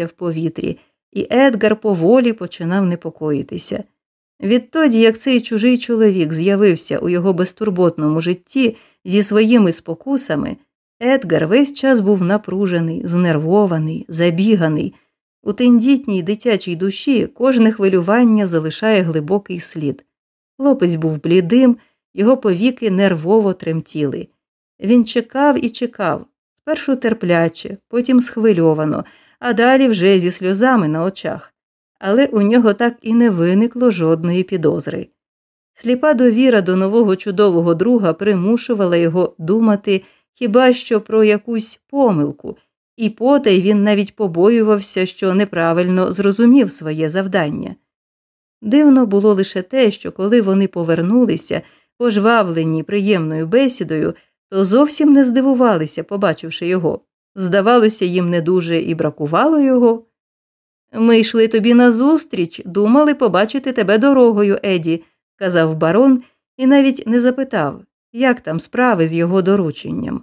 в повітрі, і Едгар поволі починав непокоїтися. Відтоді, як цей чужий чоловік з'явився у його безтурботному житті зі своїми спокусами, Едгар весь час був напружений, знервований, забіганий. У тендітній дитячій душі кожне хвилювання залишає глибокий слід. Хлопець був блідим, його повіки нервово тремтіли. Він чекав і чекав, спершу терпляче, потім схвильовано, а далі вже зі сльозами на очах. Але у нього так і не виникло жодної підозри. Сліпа довіра до нового чудового друга примушувала його думати хіба що про якусь помилку, і потай він навіть побоювався, що неправильно зрозумів своє завдання. Дивно було лише те, що коли вони повернулися, пожвавлені приємною бесідою, то зовсім не здивувалися, побачивши його. Здавалося, їм не дуже і бракувало його. Ми йшли тобі назустріч, думали побачити тебе дорогою, Еді, казав барон і навіть не запитав, як там справи з його дорученням.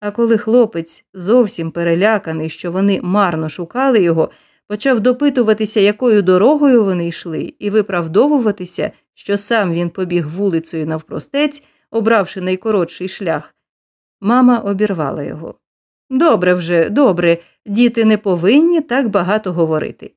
А коли хлопець, зовсім переляканий, що вони марно шукали його, почав допитуватися, якою дорогою вони йшли, і виправдовуватися, що сам він побіг вулицею навпростець, обравши найкоротший шлях, мама обірвала його. Добре вже, добре, діти не повинні так багато говорити.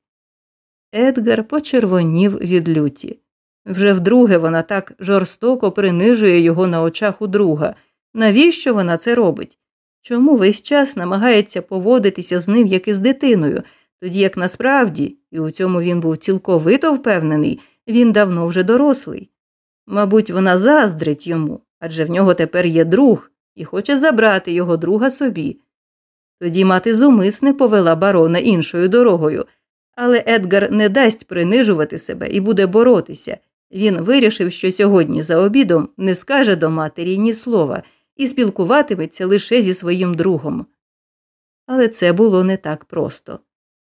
Едгар почервонів від люті. Вже вдруге вона так жорстоко принижує його на очах у друга. Навіщо вона це робить? Чому весь час намагається поводитися з ним як із дитиною, тоді як насправді, і у цьому він був цілковито впевнений, він давно вже дорослий. Мабуть, вона заздрить йому, адже в нього тепер є друг і хоче забрати його друга собі. Тоді мати зумисне повела барона іншою дорогою, але Едгар не дасть принижувати себе і буде боротися. Він вирішив, що сьогодні за обідом не скаже до матері ні слова і спілкуватиметься лише зі своїм другом. Але це було не так просто.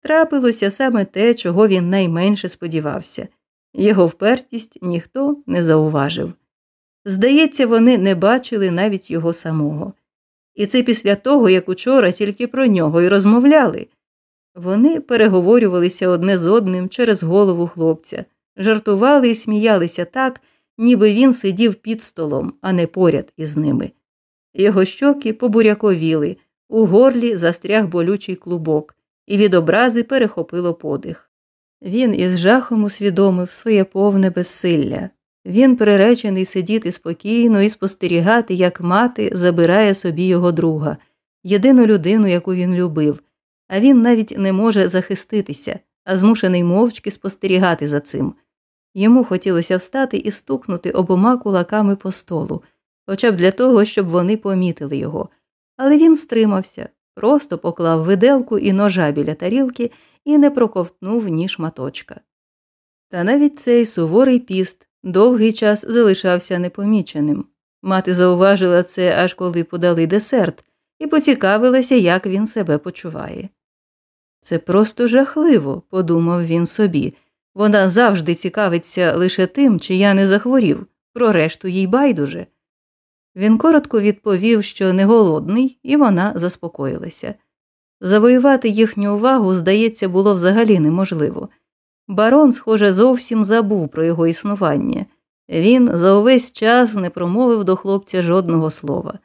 Трапилося саме те, чого він найменше сподівався його впертість ніхто не зауважив. Здається, вони не бачили навіть його самого. І це після того, як учора тільки про нього й розмовляли. Вони переговорювалися одне з одним через голову хлопця, жартували і сміялися так, ніби він сидів під столом, а не поряд із ними. Його щоки побуряковіли, у горлі застряг болючий клубок, і від образи перехопило подих. Він із жахом усвідомив своє повне безсилля. Він приречений сидіти спокійно і спостерігати, як мати забирає собі його друга, єдину людину, яку він любив, а він навіть не може захиститися, а змушений мовчки спостерігати за цим. Йому хотілося встати і стукнути обома кулаками по столу, хоча б для того, щоб вони помітили його. Але він стримався, просто поклав виделку і ножа біля тарілки і не проковтнув ні шматочка. Та навіть цей суворий піст довгий час залишався непоміченим. Мати зауважила це, аж коли подали десерт, і поцікавилася, як він себе почуває. Це просто жахливо, подумав він собі. Вона завжди цікавиться лише тим, чи я не захворів, про решту їй байдуже. Він коротко відповів, що не голодний, і вона заспокоїлася. Завоювати їхню увагу, здається, було взагалі неможливо. Барон, схоже, зовсім забув про його існування. Він за увесь час не промовив до хлопця жодного слова.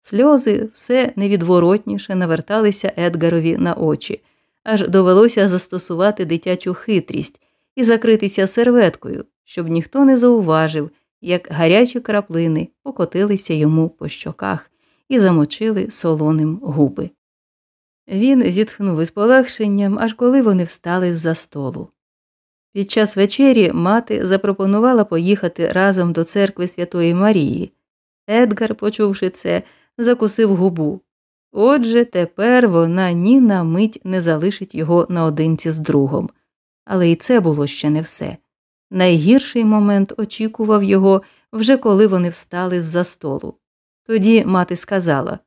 Сльози все невідворотніше наверталися Едгарові на очі, аж довелося застосувати дитячу хитрість і закритися серветкою, щоб ніхто не зауважив, як гарячі краплини покотилися йому по щоках і замочили солоним губи. Він зітхнув із полегшенням, аж коли вони встали з за столу. Під час вечері мати запропонувала поїхати разом до церкви Святої Марії. Едгар, почувши це, закусив губу. Отже, тепер вона ні на мить не залишить його наодинці з другом. Але і це було ще не все. Найгірший момент очікував його вже коли вони встали з за столу. Тоді мати сказала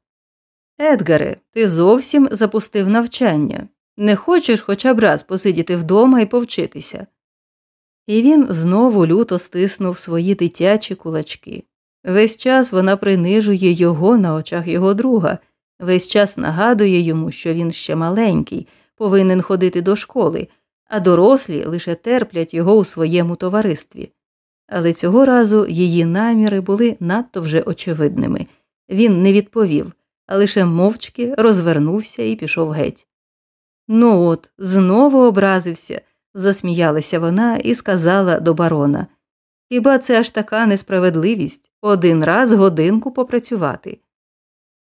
Едгаре, ти зовсім запустив навчання. Не хочеш хоча б раз посидіти вдома і повчитися. І він знову люто стиснув свої дитячі кулачки. Весь час вона принижує його на очах його друга, весь час нагадує йому, що він ще маленький, повинен ходити до школи, а дорослі лише терплять його у своєму товаристві. Але цього разу її наміри були надто вже очевидними. Він не відповів, а лише мовчки розвернувся і пішов геть. Ну от, знову образився, засміялася вона і сказала до барона. Хіба це аж така несправедливість один раз годинку попрацювати?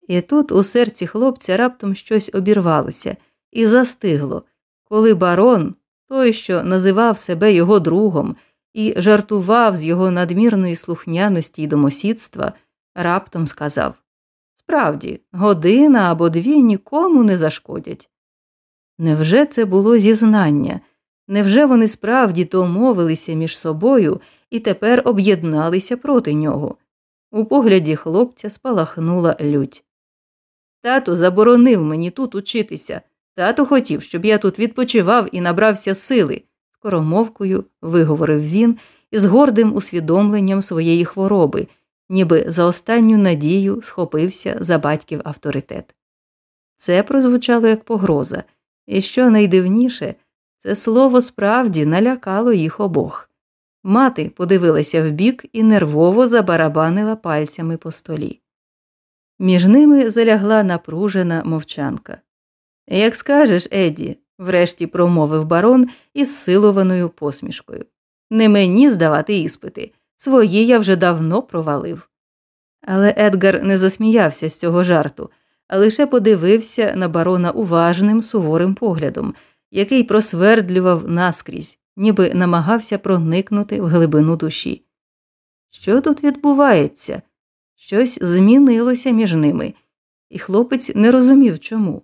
І тут у серці хлопця раптом щось обірвалося і застигло, коли барон, той, що називав себе його другом і жартував з його надмірної слухняності й домосідства, раптом сказав Справді, година або дві нікому не зашкодять. Невже це було зізнання? Невже вони справді домовилися між собою і тепер об'єдналися проти нього? У погляді хлопця спалахнула лють. Тато заборонив мені тут учитися. Тато хотів, щоб я тут відпочивав і набрався сили, скоромовкою виговорив він із гордим усвідомленням своєї хвороби, ніби за останню надію схопився за батьків авторитет. Це прозвучало як погроза, і що найдивніше, це слово справді налякало їх обох. Мати подивилася вбік і нервово забарабанила пальцями по столі. Між ними залягла напружена мовчанка. Як скажеш, Еді, врешті промовив барон із силованою посмішкою. Не мені здавати іспити, свої я вже давно провалив. Але Едгар не засміявся з цього жарту, а лише подивився на барона уважним суворим поглядом, який просвердлював наскрізь, ніби намагався проникнути в глибину душі. Що тут відбувається? Щось змінилося між ними, і хлопець не розумів чому.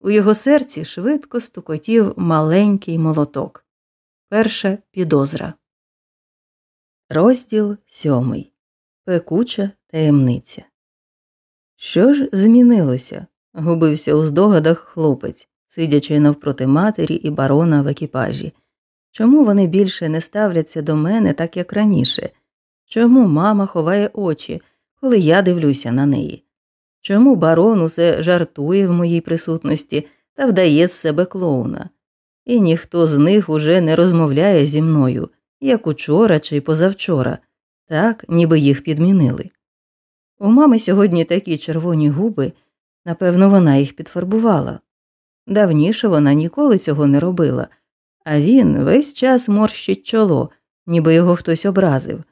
У його серці швидко стукотів маленький молоток. Перша підозра. Розділ сьомий. Пекуча таємниця. Що ж змінилося? губився у здогадах хлопець, сидячи навпроти матері і барона в екіпажі. Чому вони більше не ставляться до мене так, як раніше? Чому мама ховає очі, коли я дивлюся на неї? Чому барон усе жартує в моїй присутності та вдає з себе клоуна? І ніхто з них уже не розмовляє зі мною, як учора чи позавчора, так, ніби їх підмінили. У мами сьогодні такі червоні губи, напевно, вона їх підфарбувала. Давніше вона ніколи цього не робила, а він весь час морщить чоло, ніби його хтось образив,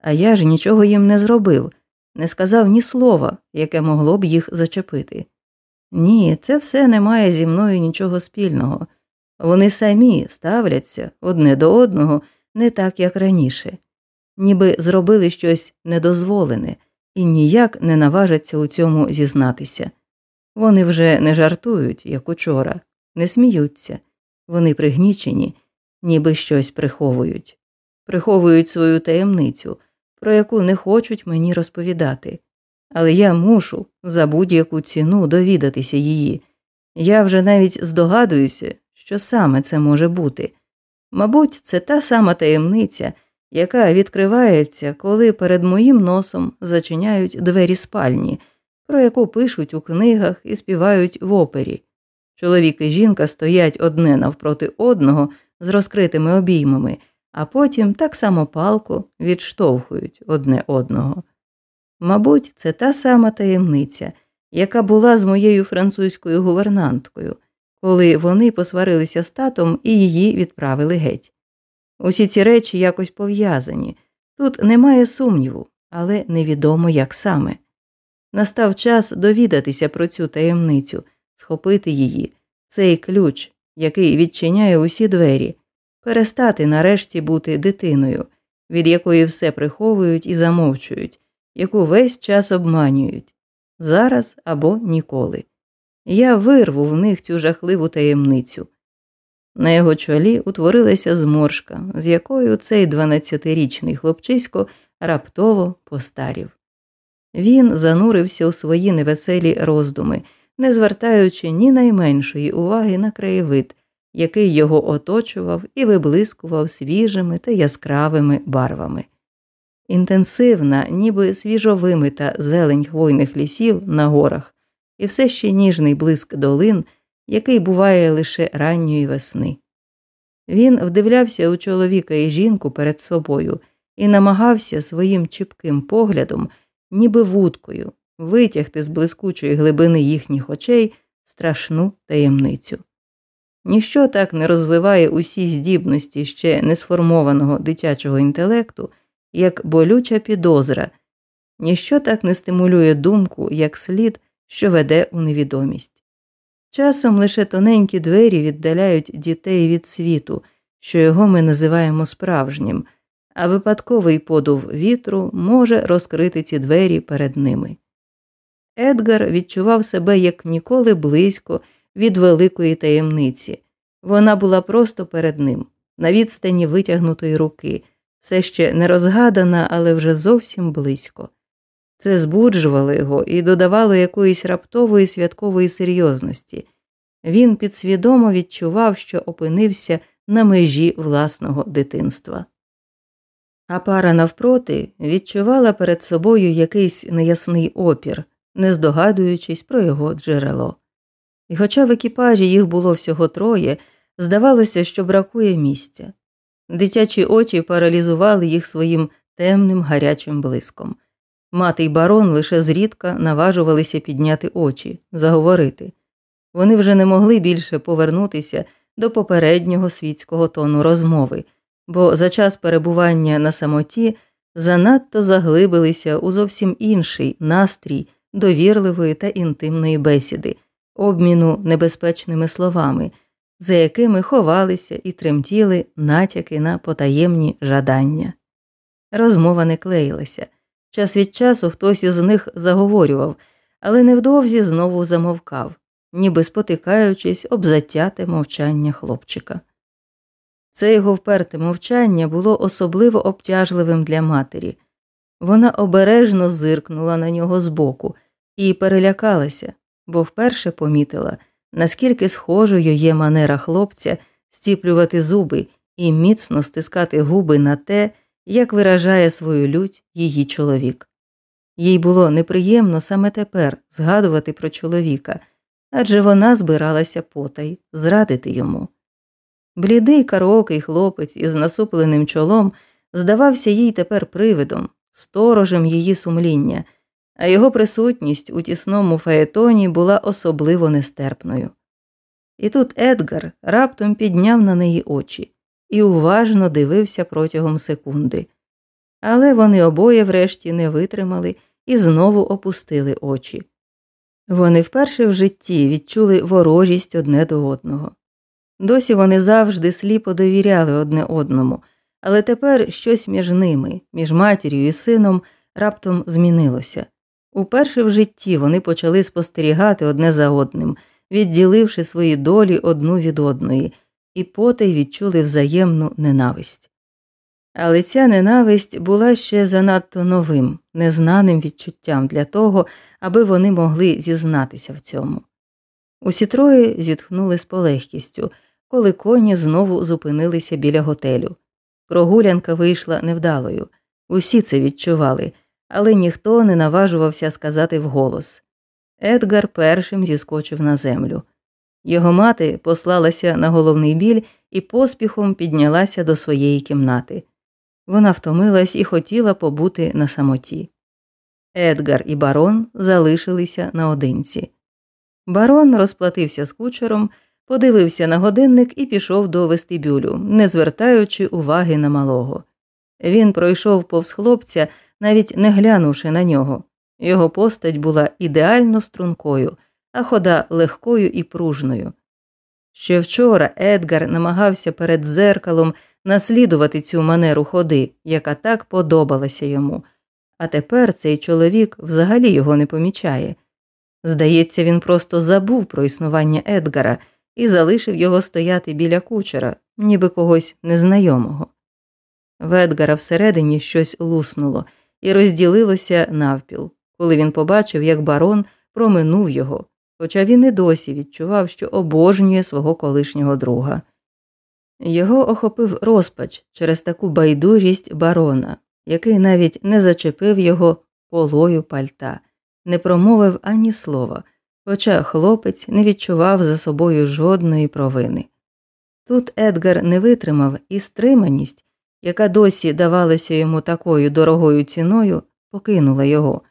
а я ж нічого їм не зробив не сказав ні слова, яке могло б їх зачепити. Ні, це все не має зі мною нічого спільного. Вони самі ставляться одне до одного не так, як раніше, ніби зробили щось недозволене і ніяк не наважаться у цьому зізнатися. Вони вже не жартують, як учора, не сміються, вони пригнічені, ніби щось приховують, приховують свою таємницю, про яку не хочуть мені розповідати, але я мушу за будь-яку ціну довідатися її. Я вже навіть здогадуюся, що саме це може бути. Мабуть, це та сама таємниця, яка відкривається, коли перед моїм носом зачиняють двері спальні, про яку пишуть у книгах і співають в опері. Чоловік і жінка стоять одне навпроти одного з розкритими обіймами а потім так само палко відштовхують одне одного. Мабуть, це та сама таємниця, яка була з моєю французькою гувернанткою, коли вони посварилися з татом і її відправили геть. Усі ці речі якось пов'язані. Тут немає сумніву, але невідомо як саме. Настав час довідатися про цю таємницю, схопити її, цей ключ, який відчиняє усі двері, перестати нарешті бути дитиною, від якої все приховують і замовчують, яку весь час обманюють зараз або ніколи. Я вирву в них цю жахливу таємницю. На його чолі утворилася зморшка, з якою цей дванадцятирічний хлопчисько раптово постарів. Він занурився у свої невеселі роздуми, не звертаючи ні найменшої уваги на краєвид, який його оточував і виблискував свіжими та яскравими барвами. Інтенсивна, ніби свіжовимита зелень хвойних лісів на горах, і все ще ніжний блиск долин який буває лише ранньої весни. Він вдивлявся у чоловіка і жінку перед собою і намагався своїм чіпким поглядом, ніби вудкою, витягти з блискучої глибини їхніх очей страшну таємницю. Ніщо так не розвиває усі здібності ще не сформованого дитячого інтелекту, як болюча підозра, ніщо так не стимулює думку, як слід, що веде у невідомість. Часом лише тоненькі двері віддаляють дітей від світу, що його ми називаємо справжнім, а випадковий подув вітру може розкрити ці двері перед ними. Едгар відчував себе як ніколи близько від великої таємниці. Вона була просто перед ним, на відстані витягнутої руки, все ще не розгадана, але вже зовсім близько. Це збуджувало його і додавало якоїсь раптової святкової серйозності. Він підсвідомо відчував, що опинився на межі власного дитинства. А пара навпроти відчувала перед собою якийсь неясний опір, не здогадуючись про його джерело. І хоча в екіпажі їх було всього троє, здавалося, що бракує місця. Дитячі очі паралізували їх своїм темним гарячим блиском. Мати й барон лише зрідка наважувалися підняти очі, заговорити. Вони вже не могли більше повернутися до попереднього світського тону розмови, бо за час перебування на самоті занадто заглибилися у зовсім інший настрій довірливої та інтимної бесіди, обміну небезпечними словами, за якими ховалися і тремтіли натяки на потаємні жадання. Розмова не клеїлася. Час від часу хтось із них заговорював, але невдовзі знову замовкав, ніби спотикаючись об затяте мовчання хлопчика. Це його вперте мовчання було особливо обтяжливим для матері. Вона обережно зиркнула на нього збоку і перелякалася, бо вперше помітила, наскільки схожою є манера хлопця стіплювати зуби і міцно стискати губи на те, як виражає свою лють її чоловік. Їй було неприємно саме тепер згадувати про чоловіка, адже вона збиралася потай зрадити йому. Блідий караокий хлопець із насупленим чолом здавався їй тепер привидом, сторожем її сумління, а його присутність у тісному фаетоні була особливо нестерпною. І тут Едгар раптом підняв на неї очі і уважно дивився протягом секунди. Але вони обоє врешті не витримали і знову опустили очі. Вони вперше в житті відчули ворожість одне до одного. Досі вони завжди сліпо довіряли одне одному, але тепер щось між ними, між матір'ю і сином, раптом змінилося. Уперше в житті вони почали спостерігати одне за одним, відділивши свої долі одну від одної, і потай відчули взаємну ненависть. Але ця ненависть була ще занадто новим, незнаним відчуттям для того, аби вони могли зізнатися в цьому. Усі троє зітхнули з полегкістю, коли коні знову зупинилися біля готелю. Прогулянка вийшла невдалою, усі це відчували, але ніхто не наважувався сказати вголос. Едгар першим зіскочив на землю. Його мати послалася на головний біль і поспіхом піднялася до своєї кімнати. Вона втомилась і хотіла побути на самоті. Едгар і барон залишилися наодинці. Барон розплатився з кучером, подивився на годинник і пішов до вестибюлю, не звертаючи уваги на малого. Він пройшов повз хлопця, навіть не глянувши на нього. Його постать була ідеально стрункою, а хода легкою і пружною. Ще вчора Едгар намагався перед дзеркалом наслідувати цю манеру ходи, яка так подобалася йому, а тепер цей чоловік взагалі його не помічає. Здається, він просто забув про існування Едгара і залишив його стояти біля кучера, ніби когось незнайомого. В Едгара всередині щось луснуло і розділилося навпіл, коли він побачив, як барон проминув його, хоча він і досі відчував, що обожнює свого колишнього друга. Його охопив розпач через таку байдужість барона, який навіть не зачепив його полою пальта, не промовив ані слова, хоча хлопець не відчував за собою жодної провини. Тут Едгар не витримав і стриманість, яка досі давалася йому такою дорогою ціною, покинула його.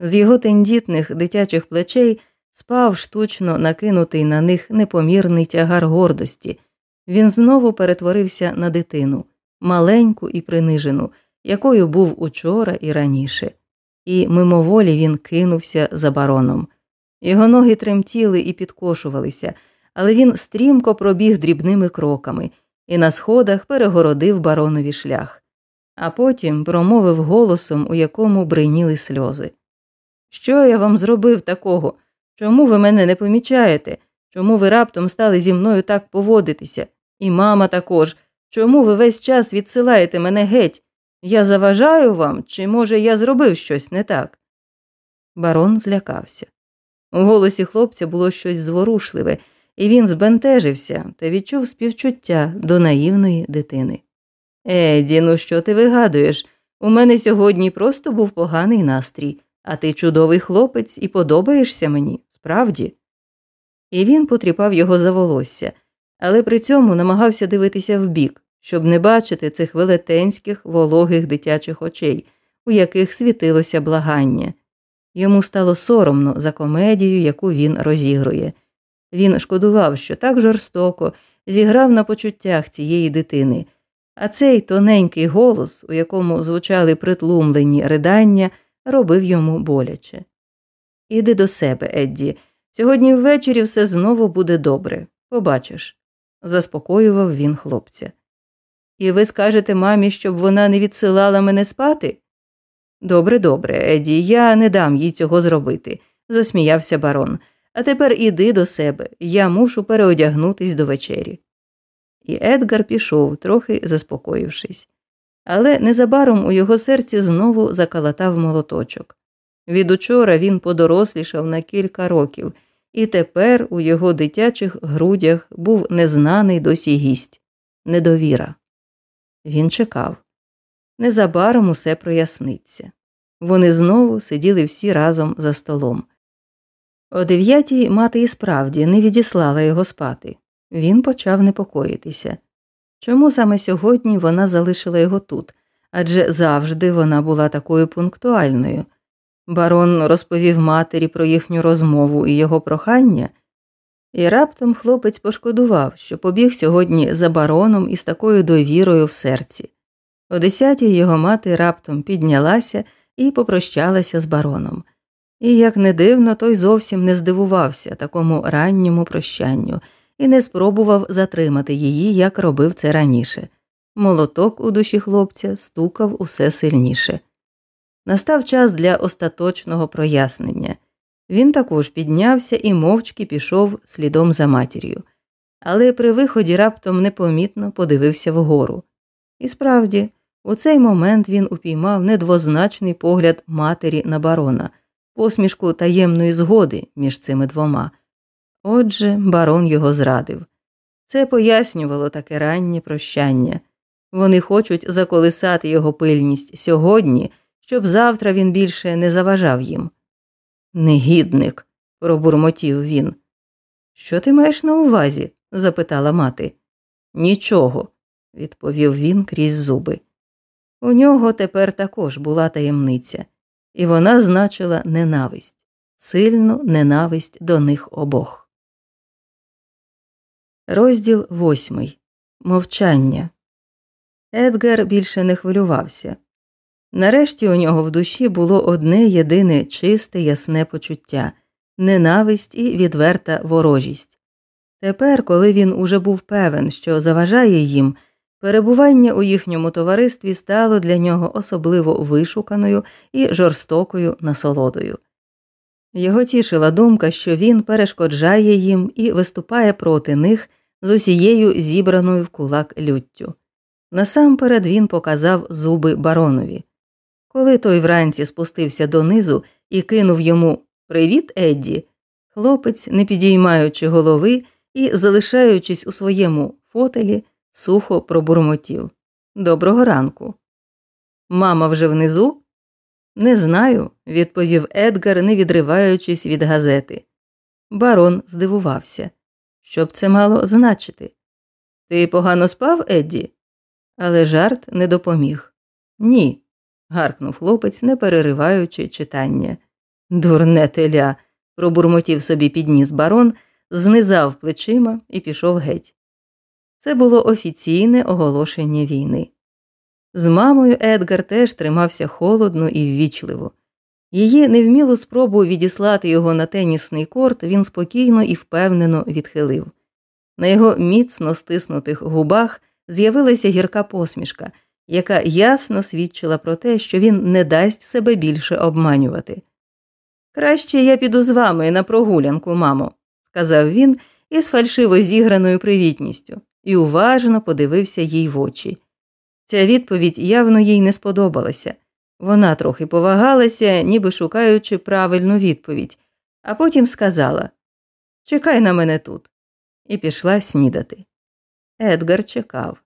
З його тендітних дитячих плечей спав штучно накинутий на них непомірний тягар гордості. Він знову перетворився на дитину, маленьку і принижену, якою був учора і раніше, і мимоволі він кинувся за бароном. Його ноги тремтіли і підкошувалися, але він стрімко пробіг дрібними кроками і на сходах перегородив баронові шлях, а потім промовив голосом, у якому бриніли сльози. Що я вам зробив такого? Чому ви мене не помічаєте? Чому ви раптом стали зі мною так поводитися? І мама також. Чому ви весь час відсилаєте мене геть? Я заважаю вам, чи, може, я зробив щось не так? Барон злякався. У голосі хлопця було щось зворушливе, і він збентежився та відчув співчуття до наївної дитини. Еді, ну що ти вигадуєш? У мене сьогодні просто був поганий настрій, а ти чудовий хлопець і подобаєшся мені, справді. І він потріпав його за волосся, але при цьому намагався дивитися вбік, щоб не бачити цих велетенських вологих дитячих очей, у яких світилося благання. Йому стало соромно за комедію, яку він розігрує. Він шкодував, що так жорстоко зіграв на почуттях цієї дитини, а цей тоненький голос, у якому звучали притлумлені ридання, робив йому боляче. Іди до себе, Едді. Сьогодні ввечері все знову буде добре. Побачиш, заспокоював він хлопця. І ви скажете мамі, щоб вона не відсилала мене спати? Добре, добре, Еді, я не дам їй цього зробити, засміявся барон. А тепер іди до себе, я мушу переодягнутись до вечері. І Едгар пішов, трохи заспокоївшись. Але незабаром у його серці знову закалатав молоточок. Від учора він подорослішав на кілька років, і тепер у його дитячих грудях був незнаний досі гість недовіра. Він чекав. Незабаром усе проясниться. Вони знову сиділи всі разом за столом. О дев'ятій мати і справді не відіслала його спати. Він почав непокоїтися. Чому саме сьогодні вона залишила його тут? Адже завжди вона була такою пунктуальною. Барон розповів матері про їхню розмову і його прохання, і раптом хлопець пошкодував, що побіг сьогодні за бароном із такою довірою в серці. О десятій його мати раптом піднялася і попрощалася з бароном. І, як не дивно, той зовсім не здивувався такому ранньому прощанню і не спробував затримати її, як робив це раніше. Молоток у душі хлопця стукав усе сильніше. Настав час для остаточного прояснення. Він також піднявся і мовчки пішов слідом за матір'ю, але при виході раптом непомітно подивився вгору. І справді, у цей момент він упіймав недвозначний погляд матері на барона, посмішку таємної згоди між цими двома. Отже, барон його зрадив. Це пояснювало таке раннє прощання. Вони хочуть заколисати його пильність сьогодні, щоб завтра він більше не заважав їм. Негідник, пробурмотів він. Що ти маєш на увазі? запитала мати. Нічого, відповів він крізь зуби. У нього тепер також була таємниця, і вона значила ненависть, сильну ненависть до них обох. Розділ восьмий. Мовчання. Едгар більше не хвилювався. Нарешті у нього в душі було одне єдине чисте ясне почуття ненависть і відверта ворожість. Тепер, коли він уже був певен, що заважає їм, перебування у їхньому товаристві стало для нього особливо вишуканою і жорстокою насолодою. Його тішила думка, що він перешкоджає їм і виступає проти них з усією зібраною в кулак люттю. Насамперед він показав зуби баронові. Коли той вранці спустився донизу і кинув йому Привіт, Едді, хлопець, не підіймаючи голови і залишаючись у своєму фотелі, сухо пробурмотів. Доброго ранку. Мама вже внизу? Не знаю, відповів Едгар, не відриваючись від газети. Барон здивувався. Що б це мало значити? Ти погано спав, Едді? Але жарт не допоміг. Ні, гаркнув хлопець, не перериваючи читання. Дурне теля, пробурмотів собі підніс барон, знизав плечима і пішов геть. Це було офіційне оголошення війни. З мамою Едгар теж тримався холодно і ввічливо. Її невмілу спробу відіслати його на тенісний корт він спокійно і впевнено відхилив. На його міцно стиснутих губах з'явилася гірка посмішка, яка ясно свідчила про те, що він не дасть себе більше обманювати. Краще я піду з вами на прогулянку, мамо, сказав він із фальшиво зіграною привітністю, і уважно подивився їй в очі. Ця відповідь явно їй не сподобалася. Вона трохи повагалася, ніби шукаючи правильну відповідь, а потім сказала Чекай на мене тут, і пішла снідати. Едгар чекав,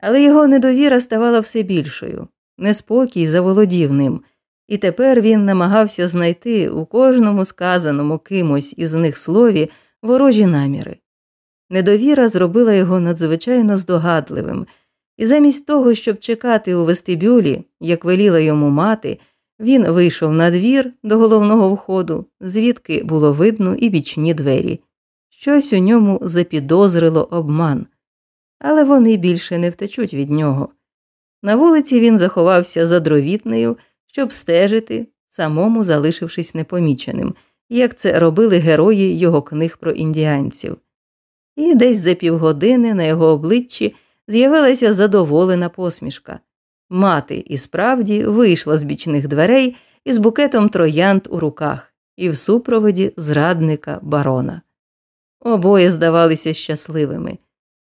але його недовіра ставала все більшою, неспокій заволодів ним, і тепер він намагався знайти у кожному сказаному кимось із них слові ворожі наміри. Недовіра зробила його надзвичайно здогадливим. І замість того, щоб чекати у вестибюлі, як веліла йому мати, він вийшов на двір до головного входу, звідки було видно і бічні двері. Щось у ньому запідозрило обман, але вони більше не втечуть від нього. На вулиці він заховався за дровітнею, щоб стежити, самому залишившись непоміченим, як це робили герої його книг про індіанців. І десь за півгодини на його обличчі з'явилася задоволена посмішка. Мати і справді вийшла з бічних дверей із букетом троянд у руках і в супроводі зрадника барона. Обоє здавалися щасливими.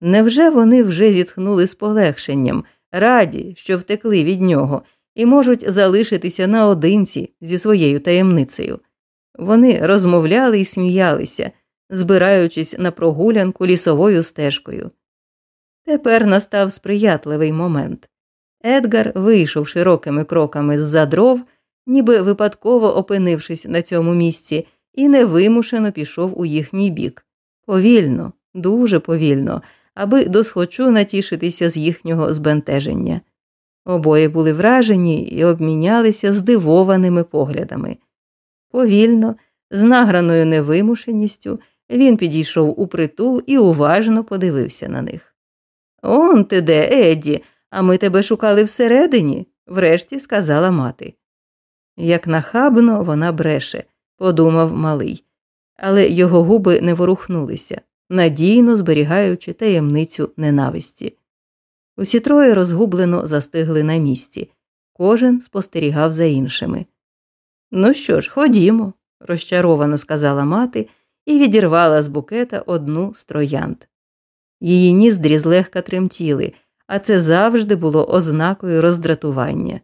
Невже вони вже зітхнули з полегшенням, раді, що втекли від нього, і можуть залишитися наодинці зі своєю таємницею? Вони розмовляли і сміялися, збираючись на прогулянку лісовою стежкою. Тепер настав сприятливий момент. Едгар вийшов широкими кроками з за дров, ніби випадково опинившись на цьому місці, і невимушено пішов у їхній бік. Повільно, дуже повільно, аби досхочу натішитися з їхнього збентеження. Обоє були вражені і обмінялися здивованими поглядами. Повільно, з награною невимушеністю, він підійшов у притул і уважно подивився на них. Он ти де, Едді, а ми тебе шукали всередині, врешті сказала мати. Як нахабно вона бреше, подумав малий, але його губи не ворухнулися, надійно зберігаючи таємницю ненависті. Усі троє розгублено застигли на місці, кожен спостерігав за іншими. Ну що ж, ходімо, розчаровано сказала мати і відірвала з букета одну з троянд. Її ніздрі злегка тремтіли, а це завжди було ознакою роздратування.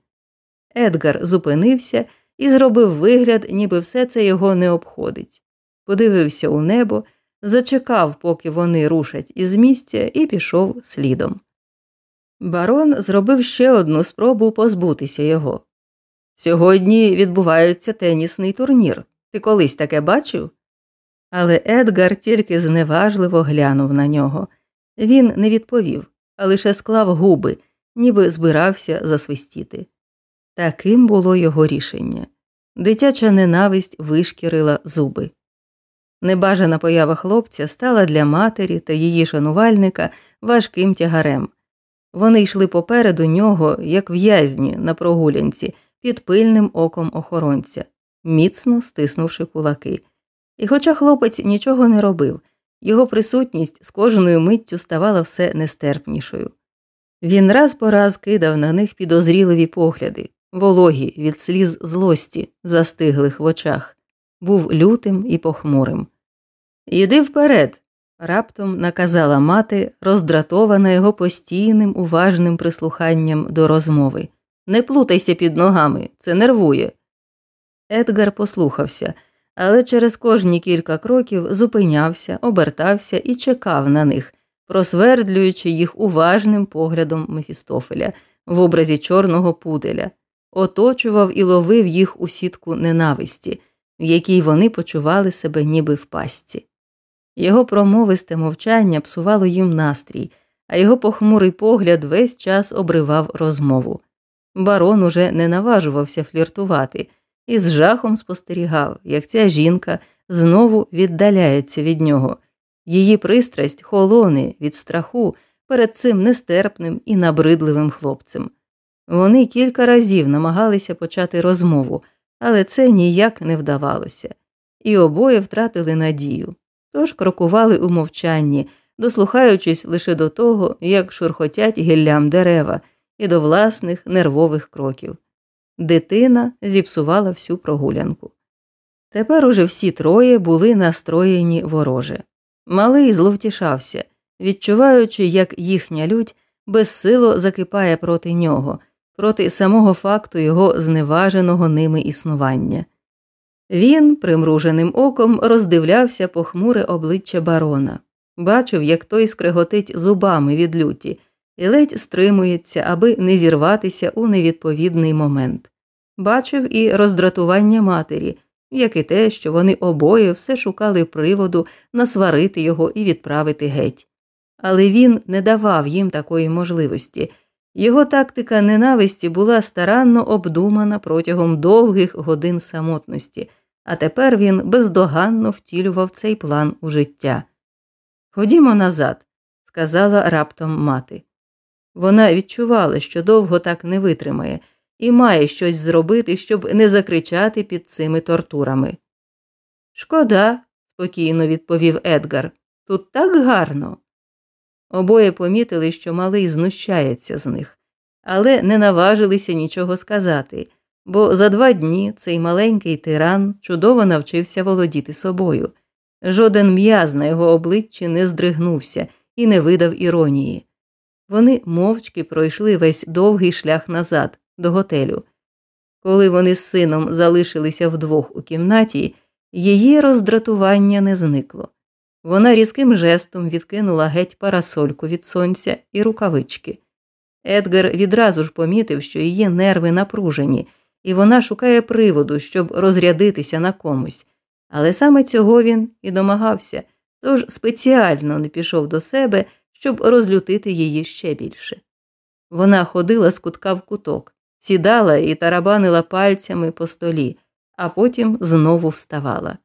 Едгар зупинився і зробив вигляд, ніби все це його не обходить. Подивився у небо, зачекав, поки вони рушать із місця, і пішов слідом. Барон зробив ще одну спробу позбутися його. Сьогодні відбувається тенісний турнір. Ти колись таке бачив? Але Едгар тільки зневажливо глянув на нього. Він не відповів, а лише склав губи, ніби збирався засвистіти. Таким було його рішення. Дитяча ненависть вишкірила зуби. Небажана поява хлопця стала для матері та її шанувальника важким тягарем. Вони йшли попереду нього, як в'язні на прогулянці, під пильним оком охоронця, міцно стиснувши кулаки. І, хоча хлопець нічого не робив, його присутність з кожною миттю ставала все нестерпнішою. Він раз по раз кидав на них підозріливі погляди, вологі від сліз злості, застиглих в очах, був лютим і похмурим. Іди вперед, раптом наказала мати, роздратована його постійним уважним прислуханням до розмови. Не плутайся під ногами, це нервує. Едгар послухався але через кожні кілька кроків зупинявся, обертався і чекав на них, просвердлюючи їх уважним поглядом Мефістофеля в образі чорного пуделя, оточував і ловив їх у сітку ненависті, в якій вони почували себе ніби в пастці. Його промовисте мовчання псувало їм настрій, а його похмурий погляд весь час обривав розмову. Барон уже не наважувався фліртувати і з жахом спостерігав, як ця жінка знову віддаляється від нього. Її пристрасть холоне від страху перед цим нестерпним і набридливим хлопцем. Вони кілька разів намагалися почати розмову, але це ніяк не вдавалося, і обоє втратили надію, тож крокували у мовчанні, дослухаючись лише до того, як шурхотять гіллям дерева, і до власних нервових кроків. Дитина зіпсувала всю прогулянку. Тепер уже всі троє були настроєні вороже. Малий зловтішався, відчуваючи, як їхня лють безсило закипає проти нього, проти самого факту його зневаженого ними існування. Він примруженим оком роздивлявся похмуре обличчя барона, бачив, як той скреготить зубами від люті, і ледь стримується, аби не зірватися у невідповідний момент. Бачив і роздратування матері, як і те, що вони обоє все шукали приводу насварити його і відправити геть. Але він не давав їм такої можливості. Його тактика ненависті була старанно обдумана протягом довгих годин самотності, а тепер він бездоганно втілював цей план у життя. Ходімо назад, сказала раптом мати. Вона відчувала, що довго так не витримає, і має щось зробити, щоб не закричати під цими тортурами. Шкода, спокійно відповів Едгар. Тут так гарно. Обоє помітили, що малий знущається з них, але не наважилися нічого сказати, бо за два дні цей маленький тиран чудово навчився володіти собою. Жоден м'яз на його обличчі не здригнувся і не видав іронії. Вони мовчки пройшли весь довгий шлях назад, до готелю. Коли вони з сином залишилися вдвох у кімнаті, її роздратування не зникло. Вона різким жестом відкинула геть парасольку від сонця і рукавички. Едгар відразу ж помітив, що її нерви напружені, і вона шукає приводу, щоб розрядитися на комусь, але саме цього він і домагався, тож спеціально не пішов до себе, щоб розлютити її ще більше. Вона ходила з кутка в куток, сідала і тарабанила пальцями по столі, а потім знову вставала.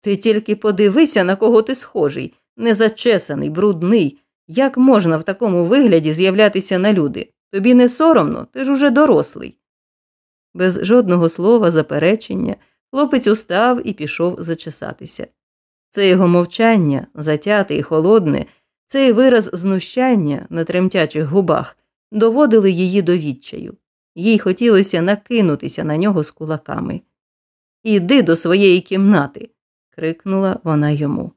Ти тільки подивися, на кого ти схожий, незачесаний, брудний. Як можна в такому вигляді з'являтися на люди? Тобі не соромно, ти ж уже дорослий. Без жодного слова заперечення хлопець устав і пішов зачесатися. Це його мовчання, затяте і холодне, цей вираз знущання на тремтячих губах доводили її до відчаю. Їй хотілося накинутися на нього з кулаками. Іди до своєї кімнати крикнула вона йому.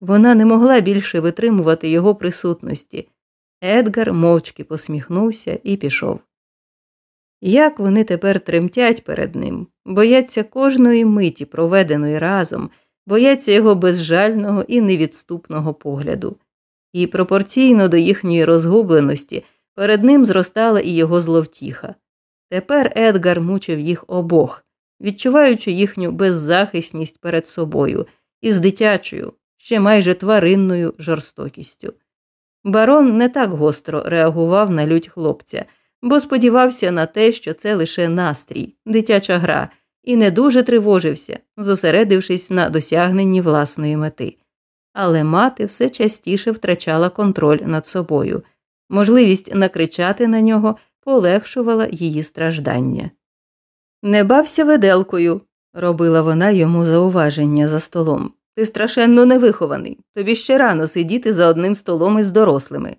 Вона не могла більше витримувати його присутності. Едгар мовчки посміхнувся і пішов. Як вони тепер тремтять перед ним, бояться кожної миті, проведеної разом, бояться його безжального і невідступного погляду, і пропорційно до їхньої розгубленості перед ним зростала і його зловтіха. Тепер Едгар мучив їх обох, відчуваючи їхню беззахисність перед собою і з дитячою, ще майже тваринною жорстокістю. Барон не так гостро реагував на лють хлопця, бо сподівався на те, що це лише настрій, дитяча гра, і не дуже тривожився, зосередившись на досягненні власної мети. Але мати все частіше втрачала контроль над собою, можливість накричати на нього полегшувала її страждання. Не бався виделкою, робила вона йому зауваження за столом. Ти страшенно невихований. Тобі ще рано сидіти за одним столом із дорослими.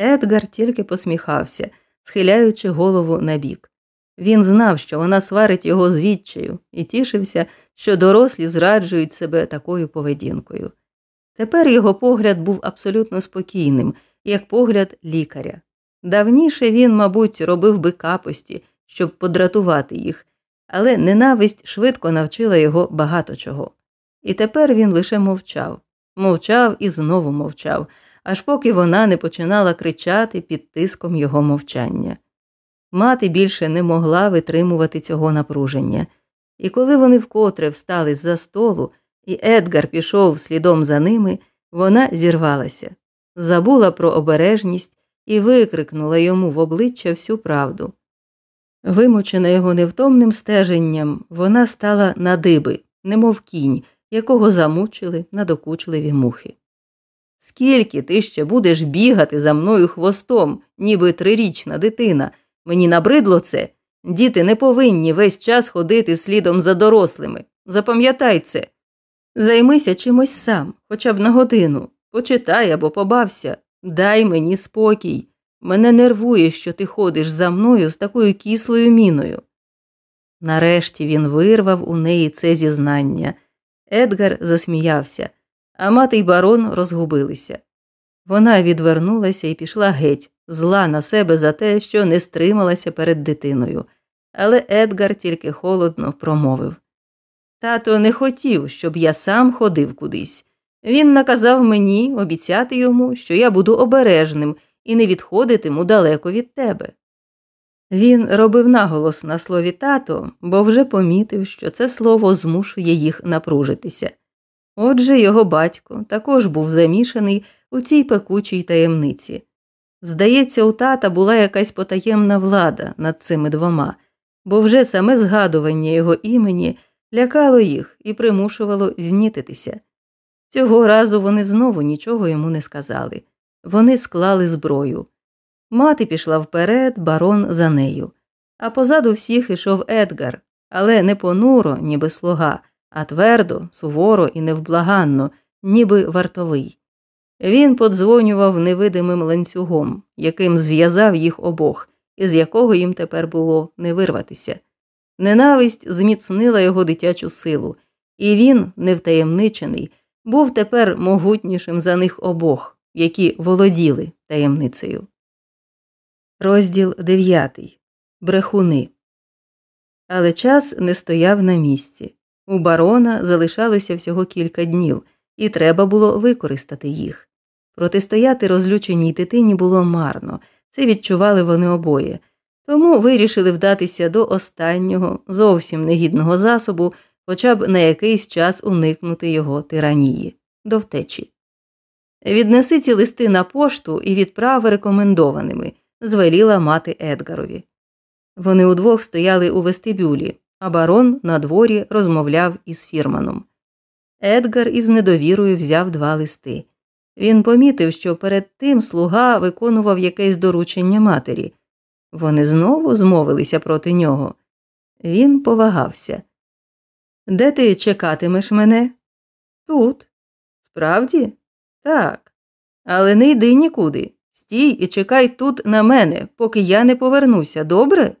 Едгар тільки посміхався, схиляючи голову набік. Він знав, що вона сварить його з відчаю, і тішився, що дорослі зраджують себе такою поведінкою. Тепер його погляд був абсолютно спокійним, як погляд лікаря. Давніше він, мабуть, робив би капості щоб подратувати їх, але ненависть швидко навчила його багато чого. І тепер він лише мовчав, мовчав і знову мовчав, аж поки вона не починала кричати під тиском його мовчання. Мати більше не могла витримувати цього напруження. І коли вони вкотре встали з за столу, і Едгар пішов слідом за ними, вона зірвалася, забула про обережність і викрикнула йому в обличчя всю правду. Вимучена його невтомним стеженням, вона стала на диби, немов кінь, якого замучили надокучливі мухи. Скільки ти ще будеш бігати за мною хвостом, ніби трирічна дитина? Мені набридло це. Діти не повинні весь час ходити слідом за дорослими. Запам'ятай це. Займися чимось сам, хоча б на годину, почитай або побався, дай мені спокій. Мене нервує, що ти ходиш за мною з такою кислою міною. Нарешті він вирвав у неї це зізнання. Едгар засміявся, а мати й барон розгубилися. Вона відвернулася і пішла геть, зла на себе за те, що не стрималася перед дитиною, але Едгар тільки холодно промовив Тато не хотів, щоб я сам ходив кудись. Він наказав мені обіцяти йому, що я буду обережним і не відходитиму далеко від тебе. Він робив наголос на слові тато, бо вже помітив, що це слово змушує їх напружитися. Отже, його батько також був замішаний у цій пекучій таємниці. Здається, у тата була якась потаємна влада над цими двома, бо вже саме згадування його імені лякало їх і примушувало знітитися. Цього разу вони знову нічого йому не сказали. Вони склали зброю. Мати пішла вперед, барон за нею. А позаду всіх ішов Едгар, але не понуро, ніби слуга, а твердо, суворо і невблаганно, ніби вартовий. Він подзвонював невидимим ланцюгом, яким зв'язав їх обох, із якого їм тепер було не вирватися. Ненависть зміцнила його дитячу силу, і він, невтаємничений, був тепер могутнішим за них обох, які володіли таємницею. Розділ дев'ятий Брехуни. Але час не стояв на місці. У барона залишалося всього кілька днів, і треба було використати їх. Протистояти розлюченій дитині було марно, це відчували вони обоє, тому вирішили вдатися до останнього, зовсім негідного засобу, хоча б на якийсь час уникнути його тиранії, до втечі. Віднеси ці листи на пошту і відправи рекомендованими, звеліла мати Едгарові. Вони удвох стояли у вестибюлі, а барон на дворі розмовляв із фірманом. Едгар із недовірою взяв два листи. Він помітив, що перед тим слуга виконував якесь доручення матері. Вони знову змовилися проти нього. Він повагався. Де ти чекатимеш мене? Тут. Справді? Так. Але не йди нікуди. Стій і чекай тут на мене, поки я не повернуся, добре?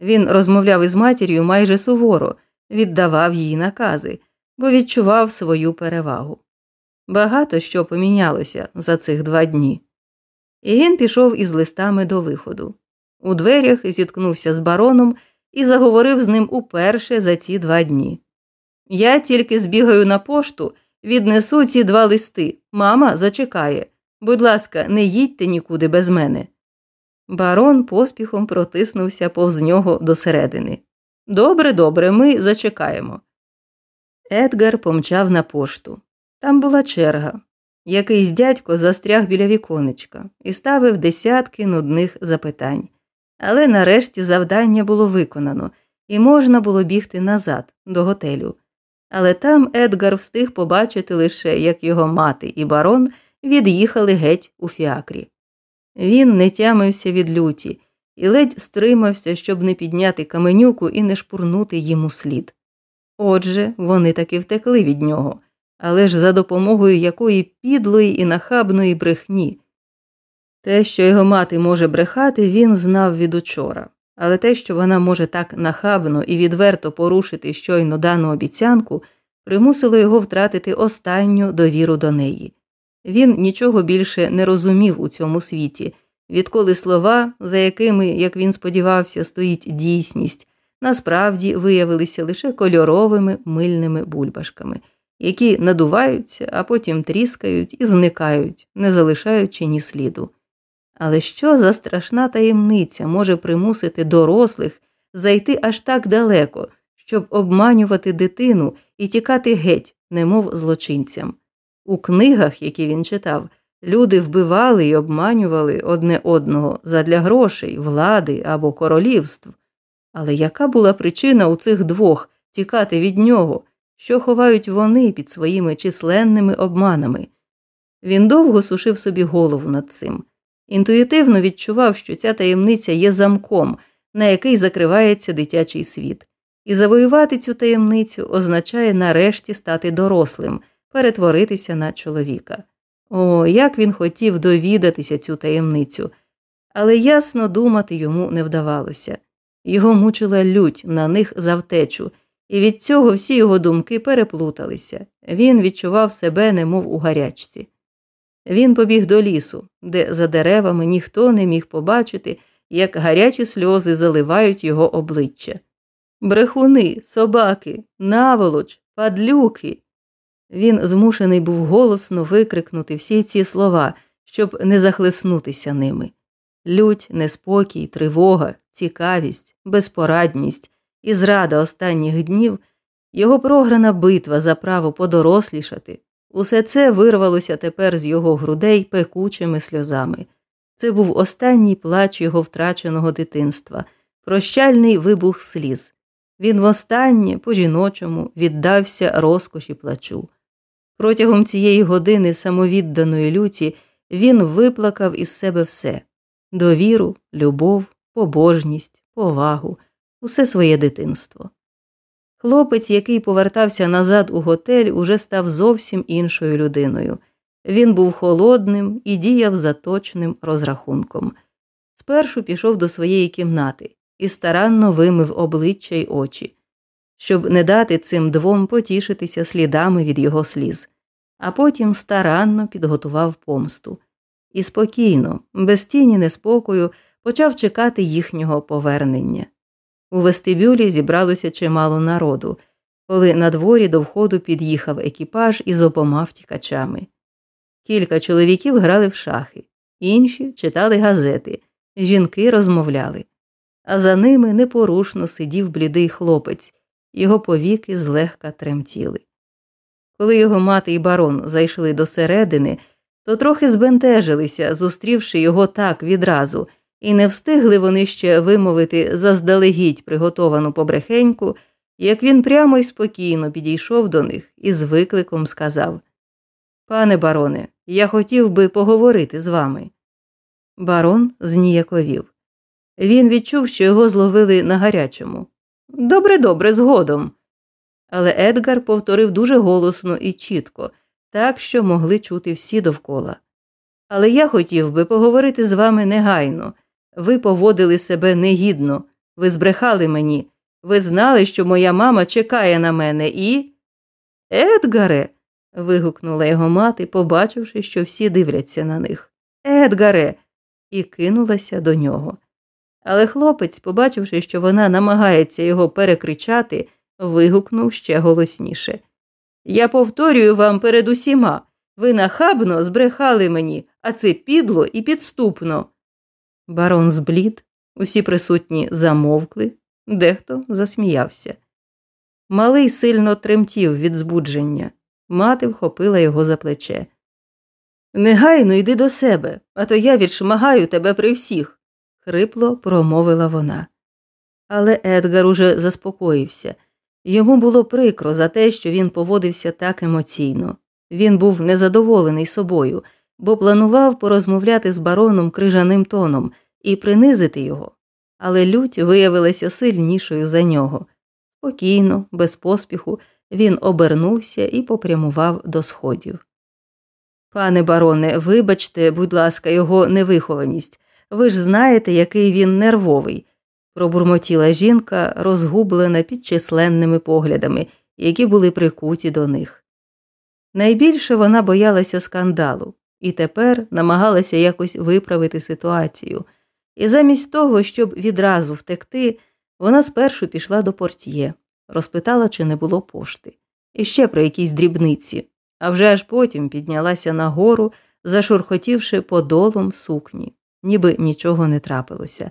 Він розмовляв із матір'ю майже суворо, віддавав їй накази, бо відчував свою перевагу. Багато що помінялося за цих два дні. І він пішов із листами до виходу. У дверях зіткнувся з бароном і заговорив з ним уперше за ці два дні. Я тільки збігаю на пошту, віднесу ці два листи. Мама зачекає. Будь ласка, не їдьте нікуди без мене. Барон поспіхом протиснувся повз нього до середини. Добре, добре, ми зачекаємо. Едгар помчав на пошту. Там була черга. Якийсь дядько застряг біля віконечка і ставив десятки нудних запитань. Але нарешті завдання було виконано, і можна було бігти назад, до готелю. Але там Едгар встиг побачити лише, як його мати і барон від'їхали геть у фіакрі. Він не тямився від люті і ледь стримався, щоб не підняти каменюку і не шпурнути йому слід. Отже, вони таки втекли від нього, але ж за допомогою якої підлої і нахабної брехні. Те, що його мати може брехати, він знав від учора, але те, що вона може так нахабно і відверто порушити щойно дану обіцянку, примусило його втратити останню довіру до неї. Він нічого більше не розумів у цьому світі, відколи слова, за якими, як він сподівався, стоїть дійсність, насправді виявилися лише кольоровими мильними бульбашками, які надуваються, а потім тріскають і зникають, не залишаючи ні сліду. Але що за страшна таємниця може примусити дорослих зайти аж так далеко, щоб обманювати дитину і тікати геть, немов злочинцям. У книгах, які він читав, люди вбивали і обманювали одне одного задля грошей, влади або королівств. Але яка була причина у цих двох тікати від нього, що ховають вони під своїми численними обманами? Він довго сушив собі голову над цим, інтуїтивно відчував, що ця таємниця є замком, на який закривається дитячий світ, і завоювати цю таємницю означає нарешті стати дорослим, перетворитися на чоловіка. О, як він хотів довідатися цю таємницю, але ясно думати йому не вдавалося. Його мучила лють на них за втечу, і від цього всі його думки переплуталися. Він відчував себе, немов у гарячці. Він побіг до лісу, де за деревами ніхто не міг побачити, як гарячі сльози заливають його обличчя. Брехуни, собаки, наволоч, падлюки. Він змушений був голосно викрикнути всі ці слова, щоб не захлеснутися ними. Лють, неспокій, тривога, цікавість, безпорадність і зрада останніх днів, його програна битва за право подорослішати, усе це вирвалося тепер з його грудей пекучими сльозами. Це був останній плач його втраченого дитинства, прощальний вибух сліз. Він востаннє по жіночому віддався розкоші плачу. Протягом цієї години самовідданої люті він виплакав із себе все довіру, любов, побожність, повагу, усе своє дитинство. Хлопець, який повертався назад у готель, уже став зовсім іншою людиною. Він був холодним і діяв за точним розрахунком. Спершу пішов до своєї кімнати і старанно вимив обличчя й очі, щоб не дати цим двом потішитися слідами від його сліз, а потім старанно підготував помсту. І спокійно, без тіні неспокою, почав чекати їхнього повернення. У вестибюлі зібралося чимало народу, коли на дворі до входу під'їхав екіпаж із обома втікачами. Кілька чоловіків грали в шахи, інші читали газети, жінки розмовляли, а за ними непорушно сидів блідий хлопець, його повіки злегка тремтіли. Коли його мати і барон зайшли до середини, то трохи збентежилися, зустрівши його так відразу, і не встигли вони ще вимовити заздалегідь приготовану побрехеньку, як він прямо й спокійно підійшов до них і з викликом сказав Пане бароне, я хотів би поговорити з вами. Барон зніяковів. Він відчув, що його зловили на гарячому. Добре, добре, згодом. Але Едгар повторив дуже голосно і чітко, так що могли чути всі довкола. Але я хотів би поговорити з вами негайно. Ви поводили себе негідно, ви збрехали мені, ви знали, що моя мама чекає на мене і. Едгаре. вигукнула його мати, побачивши, що всі дивляться на них. Едгаре. і кинулася до нього. Але хлопець, побачивши, що вона намагається його перекричати, вигукнув ще голосніше. Я повторюю вам перед усіма. Ви нахабно збрехали мені, а це підло і підступно. Барон зблід, усі присутні замовкли, дехто засміявся. Малий сильно тремтів від збудження. Мати вхопила його за плече. Негайно йди до себе, а то я відшмагаю тебе при всіх, хрипло промовила вона. Але Едгар уже заспокоївся. Йому було прикро за те, що він поводився так емоційно. Він був незадоволений собою, бо планував порозмовляти з бароном крижаним тоном і принизити його, але лють виявилася сильнішою за нього. Спокійно, без поспіху, він обернувся і попрямував до сходів. Пане бароне, вибачте, будь ласка, його невихованість. Ви ж знаєте, який він нервовий, пробурмотіла жінка, розгублена під численними поглядами, які були прикуті до них. Найбільше вона боялася скандалу і тепер намагалася якось виправити ситуацію, і замість того, щоб відразу втекти, вона спершу пішла до портьє, розпитала, чи не було пошти, і ще про якісь дрібниці, а вже аж потім піднялася нагору, зашурхотівши подолом сукні, ніби нічого не трапилося,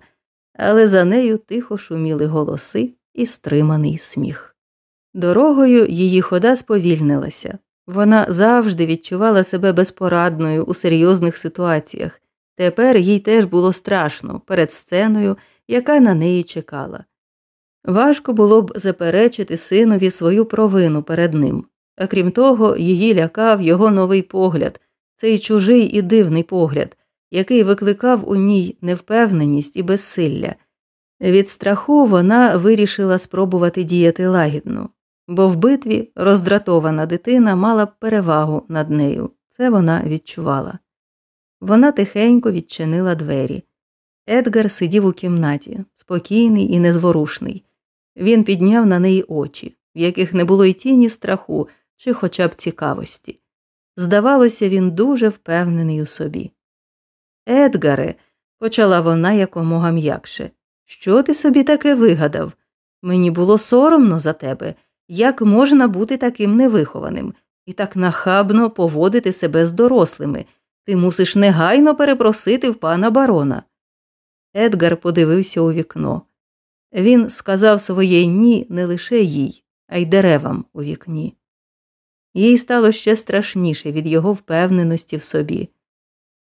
але за нею тихо шуміли голоси і стриманий сміх. Дорогою її хода сповільнилася. Вона завжди відчувала себе безпорадною у серйозних ситуаціях. Тепер їй теж було страшно перед сценою, яка на неї чекала. Важко було б заперечити синові свою провину перед ним, а крім того, її лякав його новий погляд, цей чужий і дивний погляд, який викликав у ній невпевненість і безсилля. Від страху вона вирішила спробувати діяти лагідно, бо в битві роздратована дитина мала б перевагу над нею, це вона відчувала. Вона тихенько відчинила двері. Едгар сидів у кімнаті, спокійний і незворушний. Він підняв на неї очі, в яких не було й тіні страху чи хоча б цікавості. Здавалося, він дуже впевнений у собі. Едгаре, почала вона якомога м'якше, що ти собі таке вигадав? Мені було соромно за тебе, як можна бути таким невихованим і так нахабно поводити себе з дорослими. Ти мусиш негайно перепросити в пана барона. Едгар подивився у вікно. Він сказав своє ні не лише їй, а й деревам у вікні. Їй стало ще страшніше від його впевненості в собі.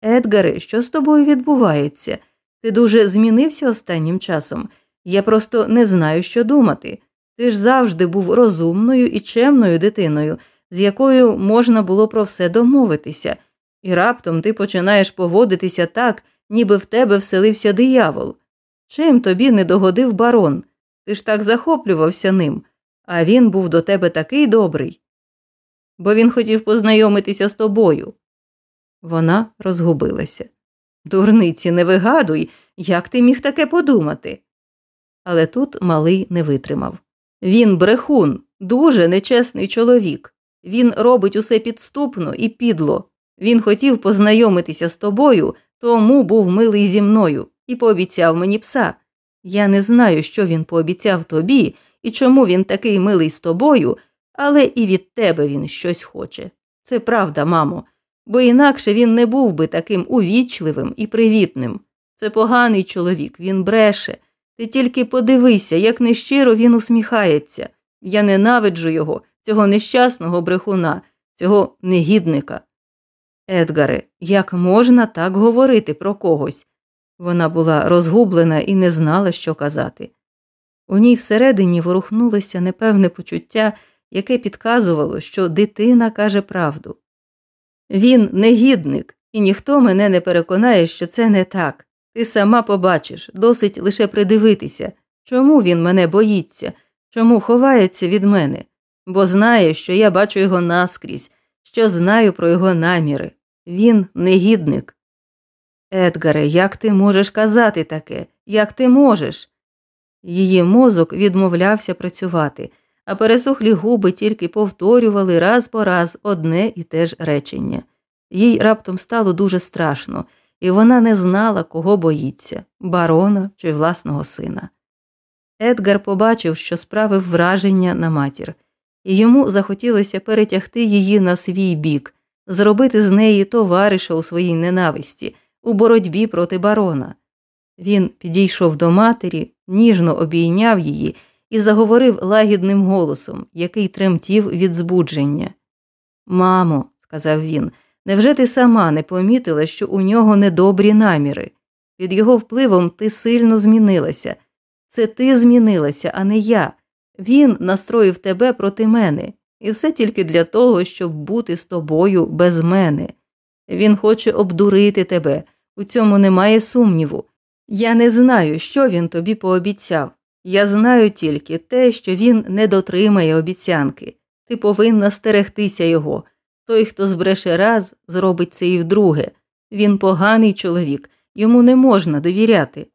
Едгаре, що з тобою відбувається? Ти дуже змінився останнім часом. Я просто не знаю, що думати. Ти ж завжди був розумною і чемною дитиною, з якою можна було про все домовитися, і раптом ти починаєш поводитися так, ніби в тебе вселився диявол. Чим тобі не догодив барон? Ти ж так захоплювався ним, а він був до тебе такий добрий. Бо він хотів познайомитися з тобою. Вона розгубилася. Дурниці, не вигадуй, як ти міг таке подумати. Але тут малий не витримав. Він брехун, дуже нечесний чоловік. Він робить усе підступно і підло. Він хотів познайомитися з тобою, тому був милий зі мною і пообіцяв мені пса. Я не знаю, що він пообіцяв тобі і чому він такий милий з тобою, але і від тебе він щось хоче. Це правда, мамо, бо інакше він не був би таким увічливим і привітним. Це поганий чоловік, він бреше. Ти тільки подивися, як нещиро він усміхається. Я ненавиджу його, цього нещасного брехуна, цього негідника. Едгаре, як можна так говорити про когось? Вона була розгублена і не знала, що казати. У ній всередині ворухнулося непевне почуття, яке підказувало, що дитина каже правду. Він негідник, і ніхто мене не переконає, що це не так. Ти сама побачиш, досить лише придивитися, чому він мене боїться, чому ховається від мене, бо знає, що я бачу його наскрізь, що знаю про його наміри. Він негідник. Едгаре, як ти можеш казати таке? Як ти можеш? Її мозок відмовлявся працювати, а пересохлі губи тільки повторювали раз по раз одне і те ж речення. Їй раптом стало дуже страшно, і вона не знала, кого боїться барона чи власного сина. Едгар побачив, що справив враження на матір, і йому захотілося перетягти її на свій бік, зробити з неї товариша у своїй ненависті, у боротьбі проти барона. Він підійшов до матері, ніжно обійняв її і заговорив лагідним голосом, який тремтів від збудження. Мамо, сказав він, невже ти сама не помітила, що у нього недобрі наміри? Під його впливом ти сильно змінилася. Це ти змінилася, а не я. Він настроїв тебе проти мене, і все тільки для того, щоб бути з тобою без мене. Він хоче обдурити тебе, у цьому немає сумніву. Я не знаю, що він тобі пообіцяв. Я знаю тільки те, що він не дотримає обіцянки. Ти повинна стерегтися його. Той, хто збреше раз, зробить це і вдруге. Він поганий чоловік, йому не можна довіряти.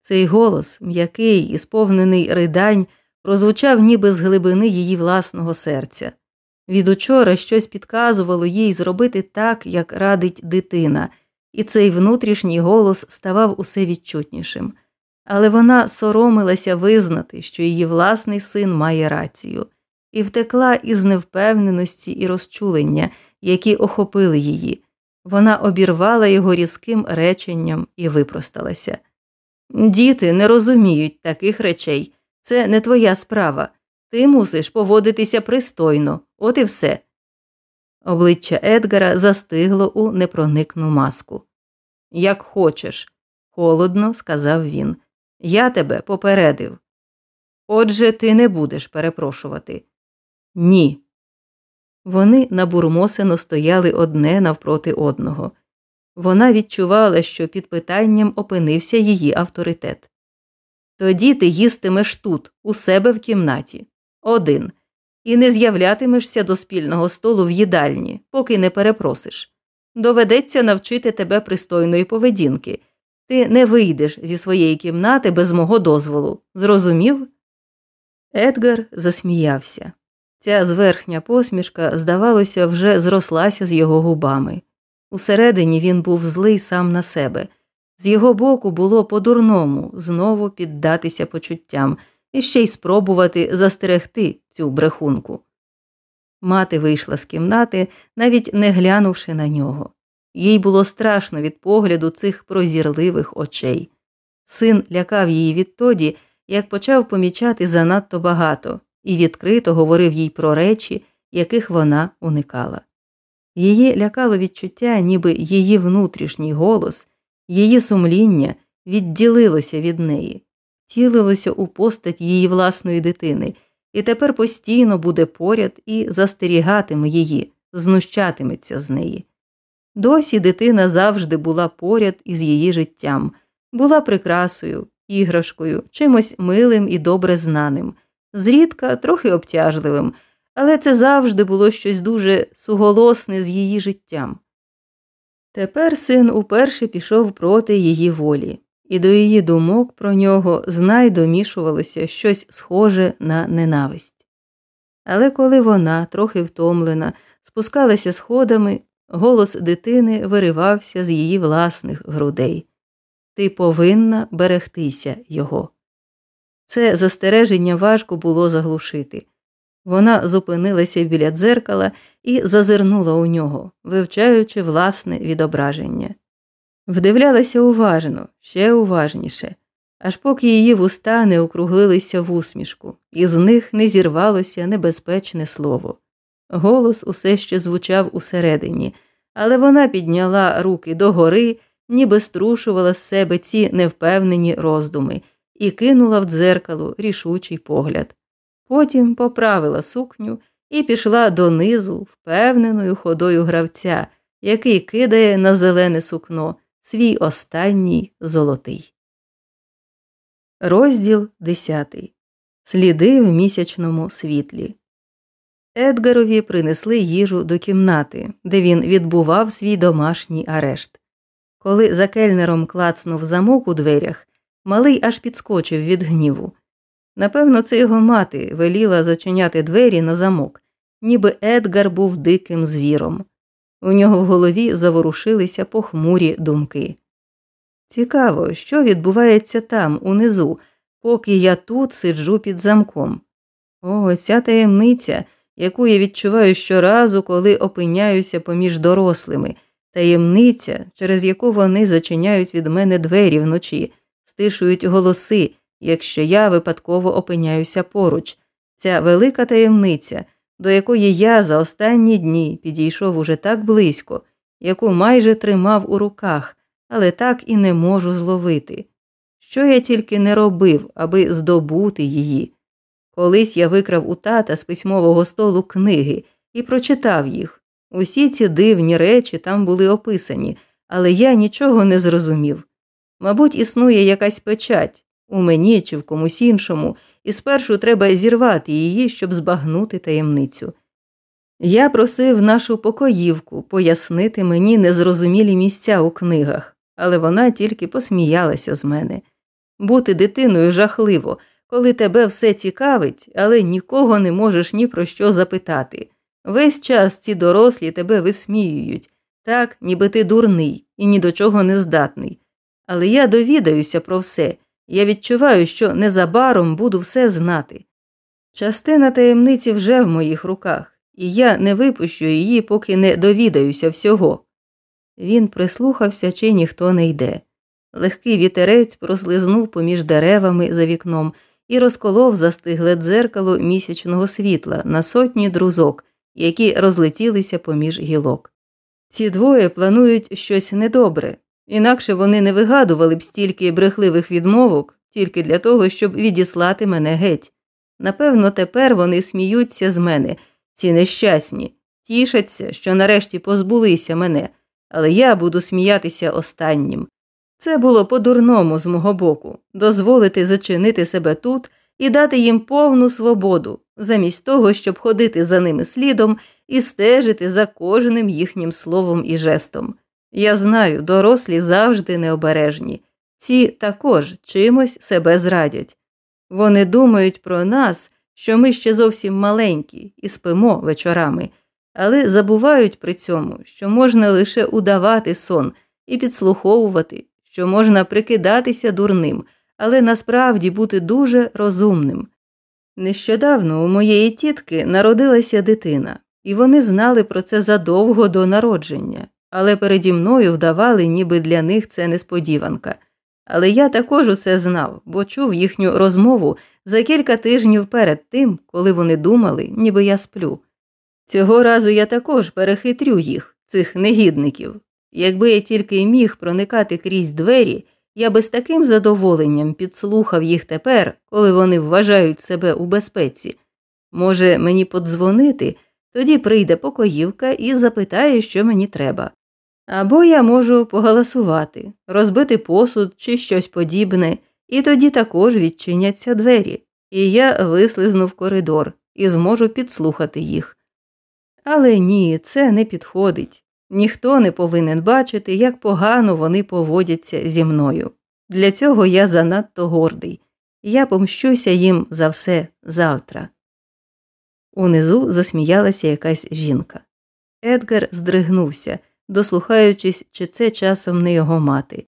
Цей голос, м'який і сповнений ридань, прозвучав ніби з глибини її власного серця. Від учора щось підказувало їй зробити так, як радить дитина, і цей внутрішній голос ставав усе відчутнішим. Але вона соромилася визнати, що її власний син має рацію, і втекла із невпевненості і розчулення, які охопили її. Вона обірвала його різким реченням і випросталася. Діти не розуміють таких речей. Це не твоя справа. Ти мусиш поводитися пристойно, от і все. Обличчя Едгара застигло у непроникну маску. Як хочеш, холодно сказав він. Я тебе попередив. Отже, ти не будеш перепрошувати. Ні. Вони набурмосено стояли одне навпроти одного. Вона відчувала, що під питанням опинився її авторитет. Тоді ти їстимеш тут, у себе в кімнаті, один, і не з'являтимешся до спільного столу в їдальні, поки не перепросиш. Доведеться навчити тебе пристойної поведінки. Ти не вийдеш зі своєї кімнати без мого дозволу. Зрозумів? Едгар засміявся. Ця зверхня посмішка, здавалося, вже зрослася з його губами. Усередині він був злий сам на себе. З його боку було по-дурному знову піддатися почуттям і ще й спробувати застерегти цю брехунку. Мати вийшла з кімнати, навіть не глянувши на нього. Їй було страшно від погляду цих прозірливих очей. Син лякав її відтоді, як почав помічати занадто багато, і відкрито говорив їй про речі, яких вона уникала. Її лякало відчуття, ніби її внутрішній голос, її сумління відділилося від неї, втілилося у постать її власної дитини, і тепер постійно буде поряд і застерігатиме її, знущатиметься з неї. Досі дитина завжди була поряд із її життям, була прикрасою, іграшкою, чимось милим і добре знаним, зрідка трохи обтяжливим, але це завжди було щось дуже суголосне з її життям. Тепер син уперше пішов проти її волі, і до її думок про нього знай домішувалося щось схоже на ненависть. Але коли вона, трохи втомлена, спускалася сходами, голос дитини виривався з її власних грудей. Ти повинна берегтися його. Це застереження важко було заглушити. Вона зупинилася біля дзеркала і зазирнула у нього, вивчаючи власне відображення. Вдивлялася уважно, ще уважніше, аж поки її вуста не округлилися в усмішку, і з них не зірвалося небезпечне слово. Голос усе ще звучав усередині, але вона підняла руки догори, ніби струшувала з себе ці невпевнені роздуми, і кинула в дзеркало рішучий погляд. Потім поправила сукню і пішла донизу впевненою ходою гравця, який кидає на зелене сукно свій останній золотий. Розділ 10. Сліди в місячному світлі. Едгарові принесли їжу до кімнати, де він відбував свій домашній арешт. Коли за кельнером клацнув замок у дверях, малий аж підскочив від гніву. Напевно, це його мати веліла зачиняти двері на замок, ніби Едгар був диким звіром. У нього в голові заворушилися похмурі думки. Цікаво, що відбувається там, унизу, поки я тут сиджу під замком. О, ця таємниця, яку я відчуваю щоразу, коли опиняюся поміж дорослими, таємниця, через яку вони зачиняють від мене двері вночі, стишують голоси якщо я випадково опиняюся поруч, ця велика таємниця, до якої я за останні дні підійшов уже так близько, яку майже тримав у руках, але так і не можу зловити. Що я тільки не робив, аби здобути її. Колись я викрав у тата з письмового столу книги і прочитав їх. Усі ці дивні речі там були описані, але я нічого не зрозумів. Мабуть, існує якась печать, у мені чи в комусь іншому, і спершу треба зірвати її, щоб збагнути таємницю. Я просив нашу покоївку пояснити мені незрозумілі місця у книгах, але вона тільки посміялася з мене. Бути дитиною жахливо, коли тебе все цікавить, але нікого не можеш ні про що запитати. Весь час ці дорослі тебе висміюють, так, ніби ти дурний і ні до чого не здатний. Але я довідаюся про все я відчуваю, що незабаром буду все знати. Частина таємниці вже в моїх руках, і я не випущу її, поки не довідаюся всього. Він прислухався, чи ніхто не йде. Легкий вітерець прослизнув поміж деревами за вікном і розколов застигле дзеркало місячного світла на сотні друзок, які розлетілися поміж гілок. Ці двоє планують щось недобре, інакше вони не вигадували б стільки брехливих відмовок тільки для того, щоб відіслати мене геть. Напевно, тепер вони сміються з мене, ці нещасні, тішаться, що нарешті позбулися мене, але я буду сміятися останнім. Це було по-дурному з мого боку дозволити зачинити себе тут і дати їм повну свободу, замість того, щоб ходити за ними слідом і стежити за кожним їхнім словом і жестом. Я знаю, дорослі завжди необережні, ці також чимось себе зрадять. Вони думають про нас, що ми ще зовсім маленькі і спимо вечорами, але забувають при цьому, що можна лише удавати сон і підслуховувати, що можна прикидатися дурним, але насправді бути дуже розумним. Нещодавно у моєї тітки народилася дитина, і вони знали про це задовго до народження, але переді мною вдавали, ніби для них це несподіванка. Але я також усе знав, бо чув їхню розмову за кілька тижнів перед тим, коли вони думали, ніби я сплю. Цього разу я також перехитрю їх, цих негідників. Якби я тільки й міг проникати крізь двері, я би з таким задоволенням підслухав їх тепер, коли вони вважають себе у безпеці. Може, мені подзвонити, тоді прийде покоївка і запитає, що мені треба. Або я можу погаласувати, розбити посуд чи щось подібне, і тоді також відчиняться двері, і я вислизну в коридор і зможу підслухати їх. Але ні, це не підходить. Ніхто не повинен бачити, як погано вони поводяться зі мною. Для цього я занадто гордий, я помщуся їм за все завтра. Унизу засміялася якась жінка. Едгар здригнувся дослухаючись, чи це часом не його мати.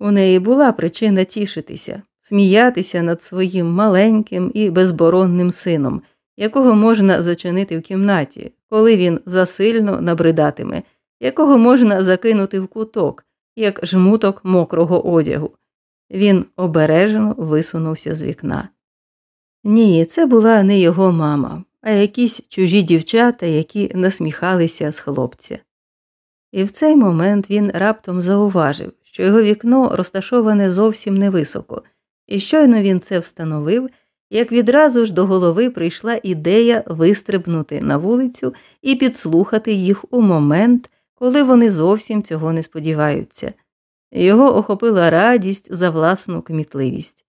У неї була причина тішитися, сміятися над своїм маленьким і безборонним сином, якого можна зачинити в кімнаті, коли він засильно набридатиме, якого можна закинути в куток, як жмуток мокрого одягу. Він обережно висунувся з вікна. Ні, це була не його мама, а якісь чужі дівчата, які насміхалися з хлопця. І в цей момент він раптом зауважив, що його вікно розташоване зовсім невисоко, і щойно він це встановив, як відразу ж до голови прийшла ідея вистрибнути на вулицю і підслухати їх у момент, коли вони зовсім цього не сподіваються. Його охопила радість за власну кмітливість.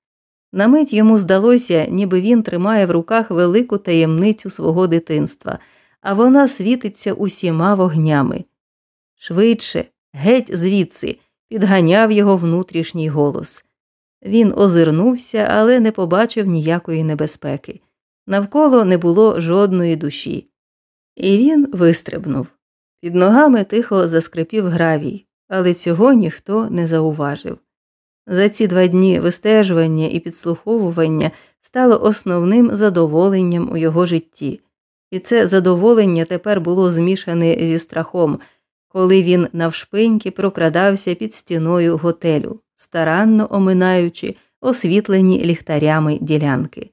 На мить йому здалося, ніби він тримає в руках велику таємницю свого дитинства, а вона світиться усіма вогнями. Швидше, геть звідси, підганяв його внутрішній голос. Він озирнувся, але не побачив ніякої небезпеки. Навколо не було жодної душі. І він вистрибнув. Під ногами тихо заскрипів гравій, але цього ніхто не зауважив. За ці два дні вистежування і підслуховування стало основним задоволенням у його житті, і це задоволення тепер було змішане зі страхом коли він навшпиньки прокрадався під стіною готелю, старанно оминаючи освітлені ліхтарями ділянки.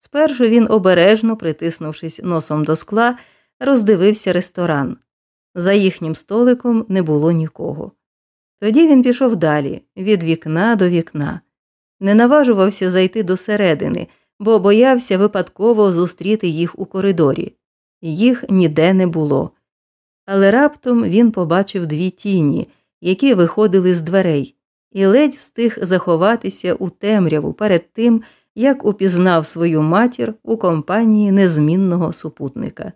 Спершу він, обережно притиснувшись носом до скла, роздивився ресторан. За їхнім столиком не було нікого. Тоді він пішов далі, від вікна до вікна, не наважувався зайти до середини, бо боявся випадково зустріти їх у коридорі. Їх ніде не було але раптом він побачив дві тіні, які виходили з дверей, і ледь встиг заховатися у темряву перед тим, як упізнав свою матір у компанії незмінного супутника.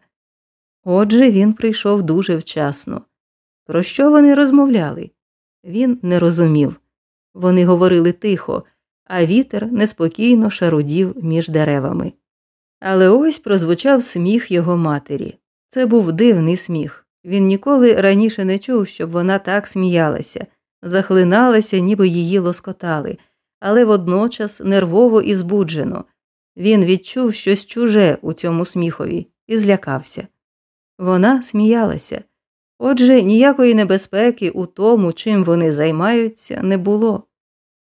Отже, він прийшов дуже вчасно. Про що вони розмовляли? Він не розумів. Вони говорили тихо, а вітер неспокійно шарудів між деревами. Але ось прозвучав сміх його матері. Це був дивний сміх. Він ніколи раніше не чув, щоб вона так сміялася, захлиналася, ніби її лоскотали, але водночас нервово і збуджено. Він відчув щось чуже у цьому сміхові і злякався. Вона сміялася. Отже, ніякої небезпеки у тому, чим вони займаються, не було.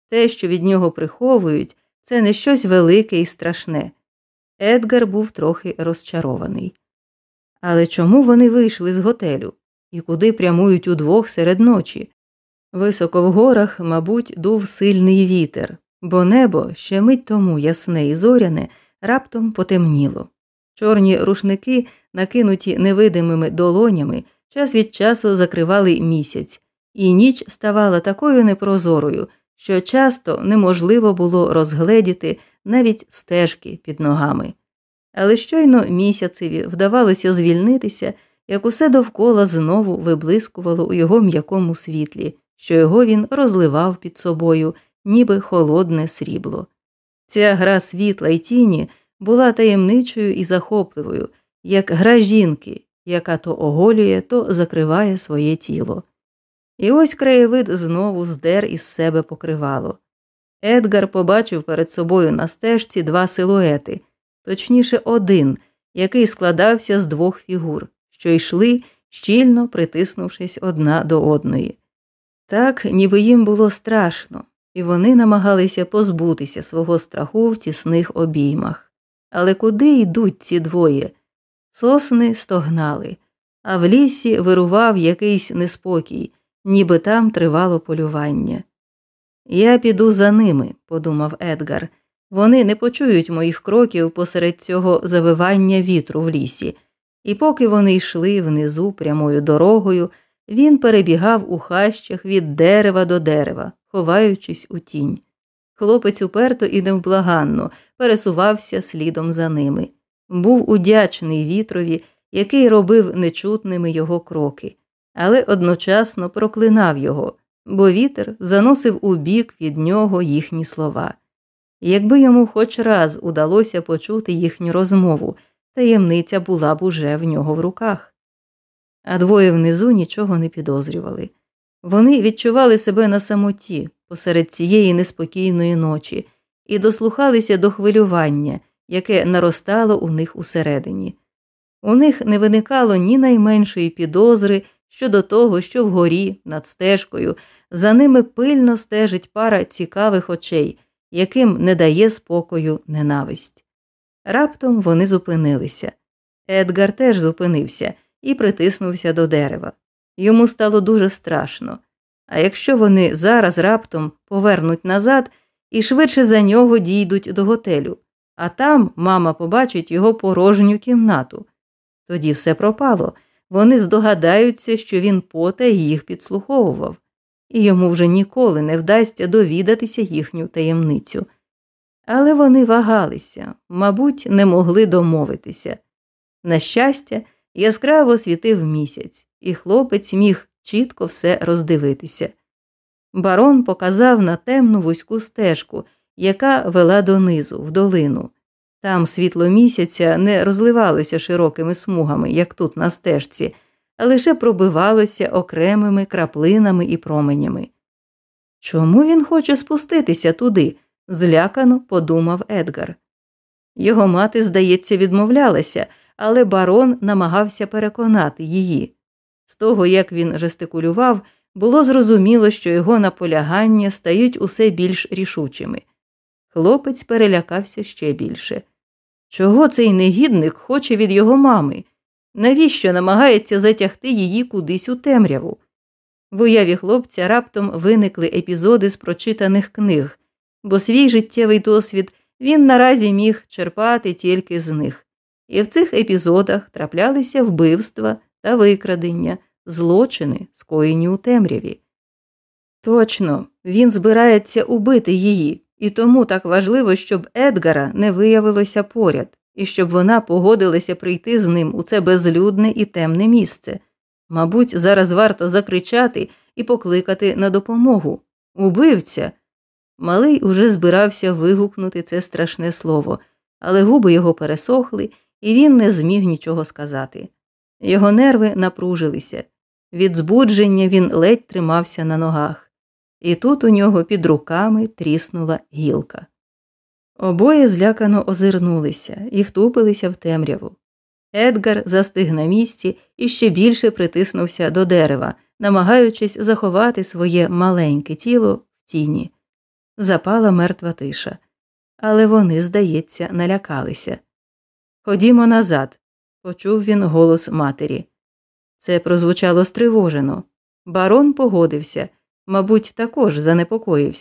Те, що від нього приховують, це не щось велике і страшне. Едгар був трохи розчарований. Але чому вони вийшли з готелю і куди прямують удвох серед ночі? Високо в горах, мабуть, дув сильний вітер, бо небо ще мить тому ясне і зоряне раптом потемніло. Чорні рушники, накинуті невидимими долонями, час від часу закривали місяць, і ніч ставала такою непрозорою, що часто неможливо було розгледіти навіть стежки під ногами. Але щойно місяцеві вдавалося звільнитися, як усе довкола знову виблискувало у його м'якому світлі, що його він розливав під собою, ніби холодне срібло. Ця гра світла й тіні була таємничою і захопливою, як гра жінки, яка то оголює, то закриває своє тіло. І ось краєвид знову здер із себе покривало. Едгар побачив перед собою на стежці два силуети, точніше, один, який складався з двох фігур, що йшли, щільно притиснувшись одна до одної. Так, ніби їм було страшно, і вони намагалися позбутися свого страху в тісних обіймах. Але куди йдуть ці двоє? Сосни стогнали, а в лісі вирував якийсь неспокій, ніби там тривало полювання. Я піду за ними, подумав Едгар. Вони не почують моїх кроків посеред цього завивання вітру в лісі, і поки вони йшли внизу прямою дорогою, він перебігав у хащах від дерева до дерева, ховаючись у тінь. Хлопець уперто і невблаганно пересувався слідом за ними. Був удячний вітрові, який робив нечутними його кроки, але одночасно проклинав його, бо вітер заносив у бік від нього їхні слова. Якби йому хоч раз удалося почути їхню розмову, таємниця була б уже в нього в руках. А двоє внизу нічого не підозрювали. Вони відчували себе на самоті посеред цієї неспокійної ночі і дослухалися до хвилювання, яке наростало у них усередині. У них не виникало ні найменшої підозри щодо того, що вгорі, над стежкою, за ними пильно стежить пара цікавих очей, яким не дає спокою ненависть. Раптом вони зупинилися. Едгар теж зупинився і притиснувся до дерева. Йому стало дуже страшно. А якщо вони зараз раптом повернуть назад і швидше за нього дійдуть до готелю, а там мама побачить його порожню кімнату. Тоді все пропало. Вони здогадаються, що він потай їх підслуховував, і йому вже ніколи не вдасться довідатися їхню таємницю. Але вони вагалися, мабуть, не могли домовитися. На щастя, яскраво світив місяць, і хлопець міг чітко все роздивитися. Барон показав на темну вузьку стежку, яка вела донизу, в долину. Там світло місяця не розливалося широкими смугами, як тут на стежці, лише пробивалося окремими краплинами і променями. Чому він хоче спуститися туди? злякано подумав Едгар. Його мати, здається, відмовлялася, але барон намагався переконати її. З того, як він жестикулював, було зрозуміло, що його наполягання стають усе більш рішучими. Хлопець перелякався ще більше. Чого цей негідник хоче від його мами? Навіщо намагається затягти її кудись у темряву? В уяві хлопця раптом виникли епізоди з прочитаних книг, бо свій життєвий досвід він наразі міг черпати тільки з них, і в цих епізодах траплялися вбивства та викрадення, злочини, скоєні у темряві. Точно, він збирається убити її, і тому так важливо, щоб Едгара не виявилося поряд, і щоб вона погодилася прийти з ним у це безлюдне і темне місце. Мабуть, зараз варто закричати і покликати на допомогу. Убивця. Малий уже збирався вигукнути це страшне слово, але губи його пересохли, і він не зміг нічого сказати. Його нерви напружилися. Від збудження він ледь тримався на ногах, і тут у нього під руками тріснула гілка. Обоє злякано озирнулися і втупилися в темряву. Едгар застиг на місці і ще більше притиснувся до дерева, намагаючись заховати своє маленьке тіло в тіні. Запала мертва тиша. але вони, здається, налякалися. Ходімо назад, почув він голос матері. Це прозвучало стривожено. Барон погодився, мабуть, також занепокоївся.